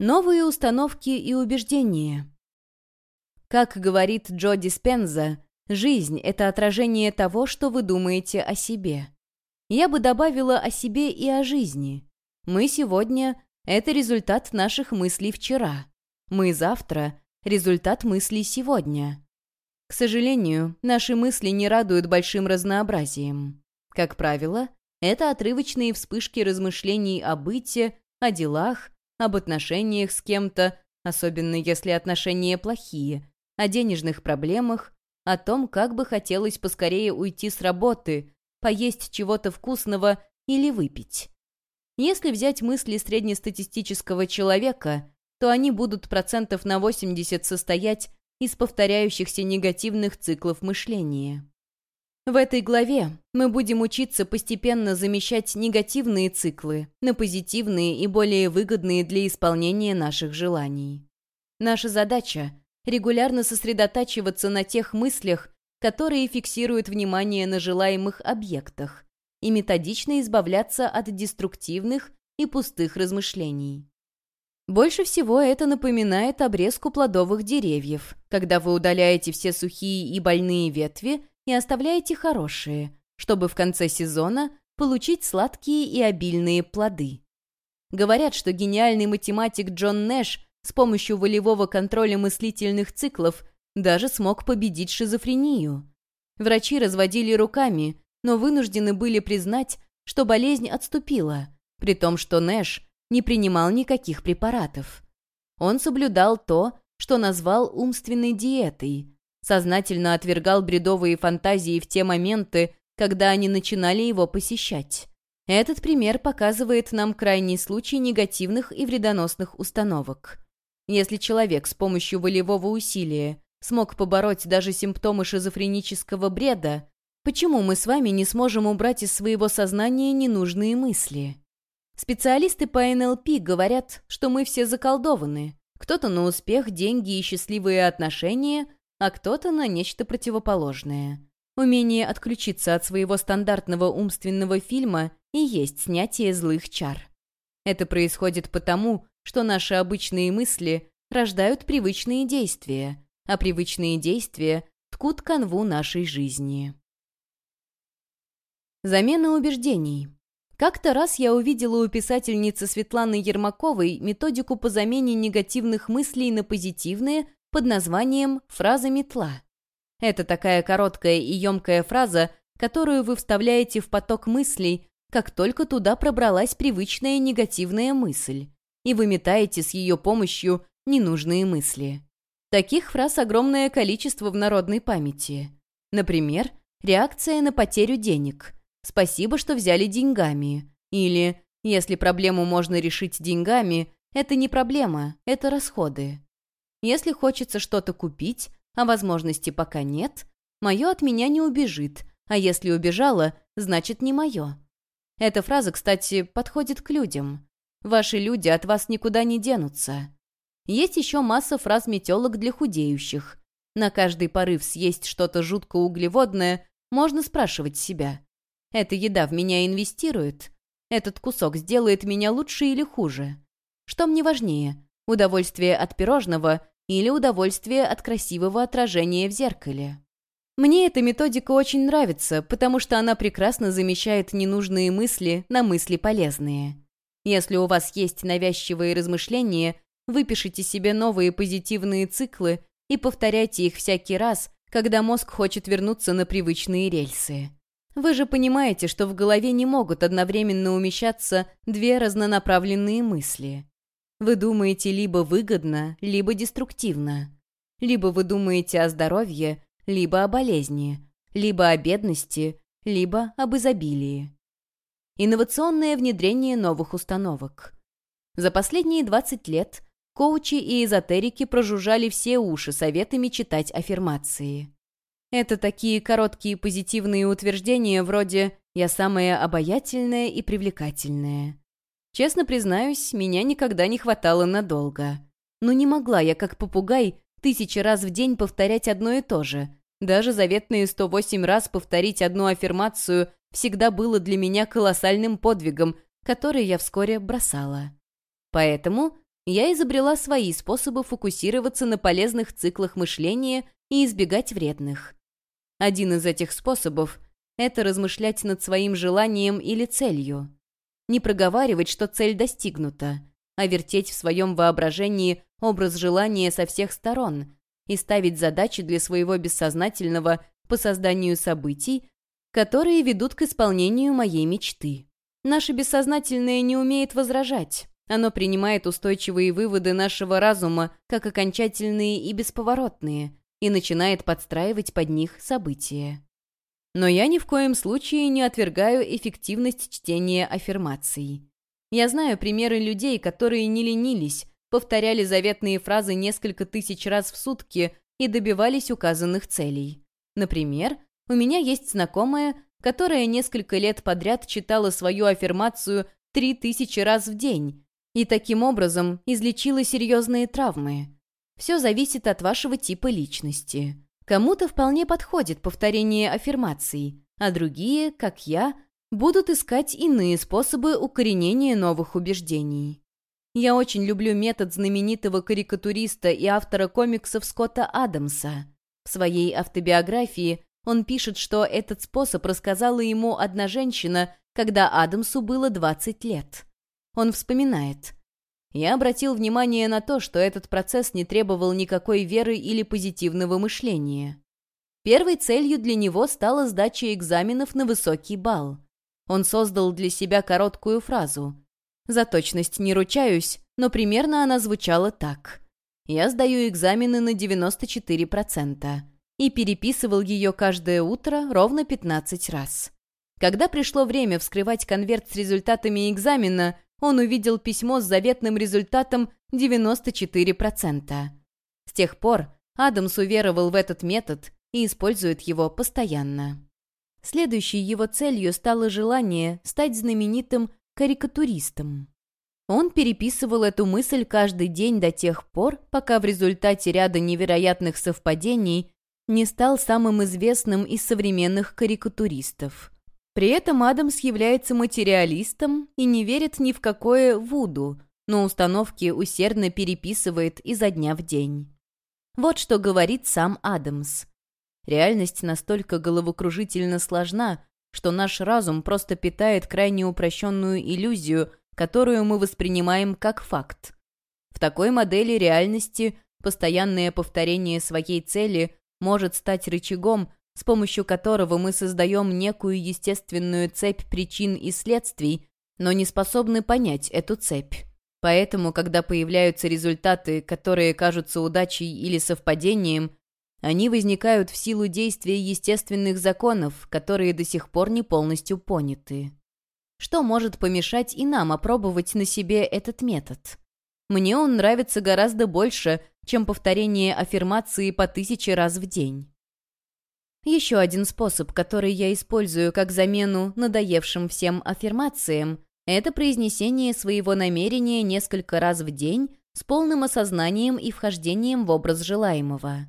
Новые установки и убеждения. Как говорит Джо Диспенза, жизнь — это отражение того, что вы думаете о себе. Я бы добавила о себе и о жизни. Мы сегодня — это результат наших мыслей вчера. Мы завтра — результат мыслей сегодня. К сожалению, наши мысли не радуют большим разнообразием. Как правило, это отрывочные вспышки размышлений о быте, о делах, об отношениях с кем-то, особенно если отношения плохие, о денежных проблемах, о том, как бы хотелось поскорее уйти с работы, поесть чего-то вкусного или выпить. Если взять мысли среднестатистического человека, то они будут процентов на 80 состоять из повторяющихся негативных циклов мышления. В этой главе мы будем учиться постепенно замещать негативные циклы на позитивные и более выгодные для исполнения наших желаний. Наша задача — регулярно сосредотачиваться на тех мыслях, которые фиксируют внимание на желаемых объектах, и методично избавляться от деструктивных и пустых размышлений. Больше всего это напоминает обрезку плодовых деревьев, когда вы удаляете все сухие и больные ветви и оставляете хорошие, чтобы в конце сезона получить сладкие и обильные плоды. Говорят, что гениальный математик Джон Нэш с помощью волевого контроля мыслительных циклов даже смог победить шизофрению. Врачи разводили руками, но вынуждены были признать, что болезнь отступила, при том, что Нэш не принимал никаких препаратов. Он соблюдал то, что назвал умственной диетой, сознательно отвергал бредовые фантазии в те моменты, когда они начинали его посещать. Этот пример показывает нам крайний случай негативных и вредоносных установок. Если человек с помощью волевого усилия смог побороть даже симптомы шизофренического бреда, почему мы с вами не сможем убрать из своего сознания ненужные мысли? Специалисты по НЛП говорят, что мы все заколдованы. Кто-то на успех, деньги и счастливые отношения – а кто-то на нечто противоположное. Умение отключиться от своего стандартного умственного фильма и есть снятие злых чар. Это происходит потому, что наши обычные мысли рождают привычные действия, а привычные действия ткут канву нашей жизни. Замена убеждений. Как-то раз я увидела у писательницы Светланы Ермаковой методику по замене негативных мыслей на позитивные под названием «фраза метла». Это такая короткая и емкая фраза, которую вы вставляете в поток мыслей, как только туда пробралась привычная негативная мысль, и вы метаете с ее помощью ненужные мысли. Таких фраз огромное количество в народной памяти. Например, реакция на потерю денег. «Спасибо, что взяли деньгами». Или «Если проблему можно решить деньгами, это не проблема, это расходы». Если хочется что-то купить, а возможности пока нет, мое от меня не убежит, а если убежало, значит не мое. Эта фраза, кстати, подходит к людям. Ваши люди от вас никуда не денутся. Есть еще масса фраз метелок для худеющих. На каждый порыв съесть что-то жутко углеводное можно спрашивать себя. Эта еда в меня инвестирует? Этот кусок сделает меня лучше или хуже? Что мне важнее, удовольствие от пирожного или удовольствие от красивого отражения в зеркале. Мне эта методика очень нравится, потому что она прекрасно замещает ненужные мысли на мысли полезные. Если у вас есть навязчивые размышления, выпишите себе новые позитивные циклы и повторяйте их всякий раз, когда мозг хочет вернуться на привычные рельсы. Вы же понимаете, что в голове не могут одновременно умещаться две разнонаправленные мысли. Вы думаете либо выгодно, либо деструктивно. Либо вы думаете о здоровье, либо о болезни, либо о бедности, либо об изобилии. Инновационное внедрение новых установок. За последние 20 лет коучи и эзотерики прожужжали все уши советами читать аффирмации. Это такие короткие позитивные утверждения вроде «я самая обаятельная и привлекательная», Честно признаюсь, меня никогда не хватало надолго. Но не могла я, как попугай, тысячи раз в день повторять одно и то же. Даже заветные 108 раз повторить одну аффирмацию всегда было для меня колоссальным подвигом, который я вскоре бросала. Поэтому я изобрела свои способы фокусироваться на полезных циклах мышления и избегать вредных. Один из этих способов — это размышлять над своим желанием или целью. Не проговаривать, что цель достигнута, а вертеть в своем воображении образ желания со всех сторон и ставить задачи для своего бессознательного по созданию событий, которые ведут к исполнению моей мечты. Наше бессознательное не умеет возражать. Оно принимает устойчивые выводы нашего разума как окончательные и бесповоротные и начинает подстраивать под них события. Но я ни в коем случае не отвергаю эффективность чтения аффирмаций. Я знаю примеры людей, которые не ленились, повторяли заветные фразы несколько тысяч раз в сутки и добивались указанных целей. Например, у меня есть знакомая, которая несколько лет подряд читала свою аффирмацию три тысячи раз в день и таким образом излечила серьезные травмы. Все зависит от вашего типа личности. Кому-то вполне подходит повторение аффирмаций, а другие, как я, будут искать иные способы укоренения новых убеждений. Я очень люблю метод знаменитого карикатуриста и автора комиксов Скотта Адамса. В своей автобиографии он пишет, что этот способ рассказала ему одна женщина, когда Адамсу было 20 лет. Он вспоминает. «Я обратил внимание на то, что этот процесс не требовал никакой веры или позитивного мышления. Первой целью для него стала сдача экзаменов на высокий балл. Он создал для себя короткую фразу. За точность не ручаюсь, но примерно она звучала так. «Я сдаю экзамены на 94% и переписывал ее каждое утро ровно 15 раз. Когда пришло время вскрывать конверт с результатами экзамена, он увидел письмо с заветным результатом 94%. С тех пор Адамс уверовал в этот метод и использует его постоянно. Следующей его целью стало желание стать знаменитым карикатуристом. Он переписывал эту мысль каждый день до тех пор, пока в результате ряда невероятных совпадений не стал самым известным из современных карикатуристов. При этом Адамс является материалистом и не верит ни в какое вуду, но установки усердно переписывает изо дня в день. Вот что говорит сам Адамс. Реальность настолько головокружительно сложна, что наш разум просто питает крайне упрощенную иллюзию, которую мы воспринимаем как факт. В такой модели реальности постоянное повторение своей цели может стать рычагом, с помощью которого мы создаем некую естественную цепь причин и следствий, но не способны понять эту цепь. Поэтому, когда появляются результаты, которые кажутся удачей или совпадением, они возникают в силу действия естественных законов, которые до сих пор не полностью поняты. Что может помешать и нам опробовать на себе этот метод? Мне он нравится гораздо больше, чем повторение аффирмации по тысяче раз в день. Еще один способ, который я использую как замену надоевшим всем аффирмациям, это произнесение своего намерения несколько раз в день с полным осознанием и вхождением в образ желаемого.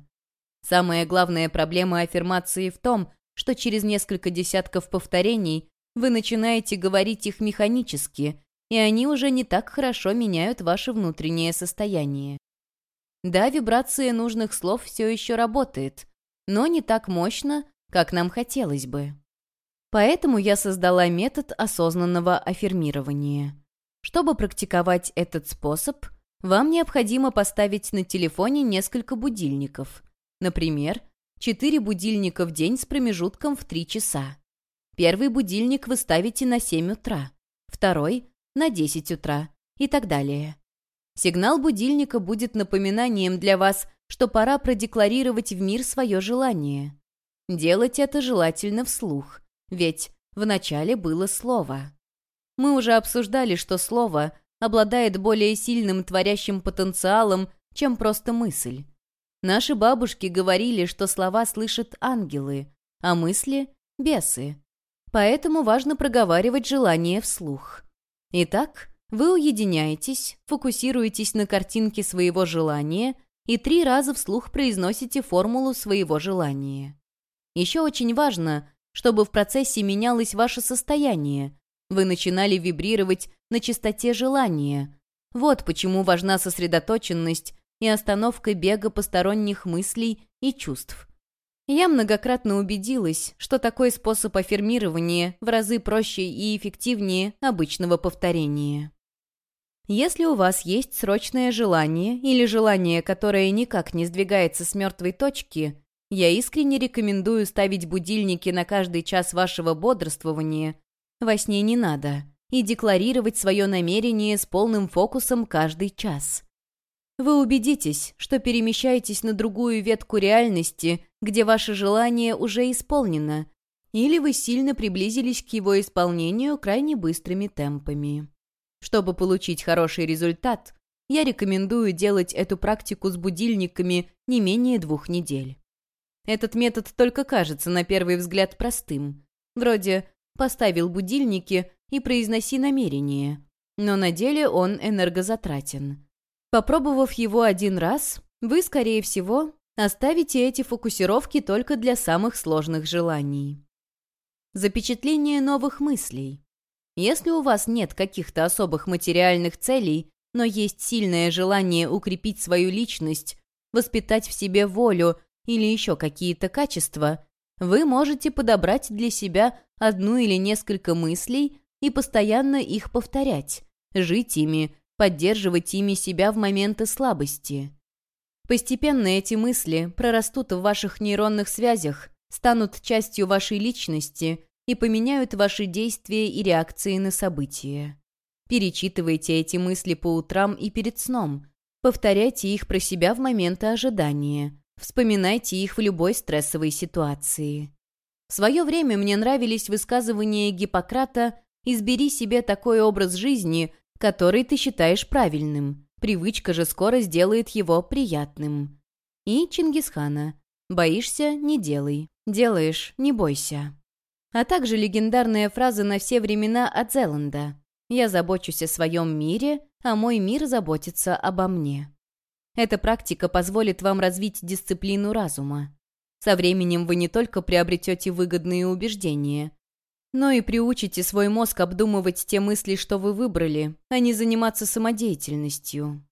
Самая главная проблема аффирмации в том, что через несколько десятков повторений вы начинаете говорить их механически, и они уже не так хорошо меняют ваше внутреннее состояние. Да, вибрация нужных слов все еще работает, но не так мощно, как нам хотелось бы. Поэтому я создала метод осознанного аффирмирования. Чтобы практиковать этот способ, вам необходимо поставить на телефоне несколько будильников. Например, 4 будильника в день с промежутком в 3 часа. Первый будильник вы ставите на 7 утра, второй — на 10 утра и так далее. Сигнал будильника будет напоминанием для вас, что пора продекларировать в мир свое желание. Делать это желательно вслух, ведь вначале было слово. Мы уже обсуждали, что слово обладает более сильным творящим потенциалом, чем просто мысль. Наши бабушки говорили, что слова слышат ангелы, а мысли — бесы. Поэтому важно проговаривать желание вслух. Итак, вы уединяетесь, фокусируетесь на картинке своего желания и три раза вслух произносите формулу своего желания. Еще очень важно, чтобы в процессе менялось ваше состояние. Вы начинали вибрировать на частоте желания, Вот почему важна сосредоточенность и остановка бега посторонних мыслей и чувств. Я многократно убедилась, что такой способ аффирмирования в разы проще и эффективнее обычного повторения. Если у вас есть срочное желание или желание, которое никак не сдвигается с мертвой точки, я искренне рекомендую ставить будильники на каждый час вашего бодрствования. Во сне не надо. И декларировать свое намерение с полным фокусом каждый час. Вы убедитесь, что перемещаетесь на другую ветку реальности, где ваше желание уже исполнено, или вы сильно приблизились к его исполнению крайне быстрыми темпами. Чтобы получить хороший результат, я рекомендую делать эту практику с будильниками не менее двух недель. Этот метод только кажется на первый взгляд простым. Вроде «поставил будильники и произноси намерение», но на деле он энергозатратен. Попробовав его один раз, вы, скорее всего, оставите эти фокусировки только для самых сложных желаний. Запечатление новых мыслей. Если у вас нет каких-то особых материальных целей, но есть сильное желание укрепить свою личность, воспитать в себе волю или еще какие-то качества, вы можете подобрать для себя одну или несколько мыслей и постоянно их повторять, жить ими, поддерживать ими себя в моменты слабости. Постепенно эти мысли прорастут в ваших нейронных связях, станут частью вашей личности и поменяют ваши действия и реакции на события. Перечитывайте эти мысли по утрам и перед сном. Повторяйте их про себя в моменты ожидания. Вспоминайте их в любой стрессовой ситуации. В свое время мне нравились высказывания Гиппократа «Избери себе такой образ жизни, который ты считаешь правильным. Привычка же скоро сделает его приятным». И Чингисхана «Боишься – не делай. Делаешь – не бойся» а также легендарная фраза на все времена от Зеланда «Я забочусь о своем мире, а мой мир заботится обо мне». Эта практика позволит вам развить дисциплину разума. Со временем вы не только приобретете выгодные убеждения, но и приучите свой мозг обдумывать те мысли, что вы выбрали, а не заниматься самодеятельностью.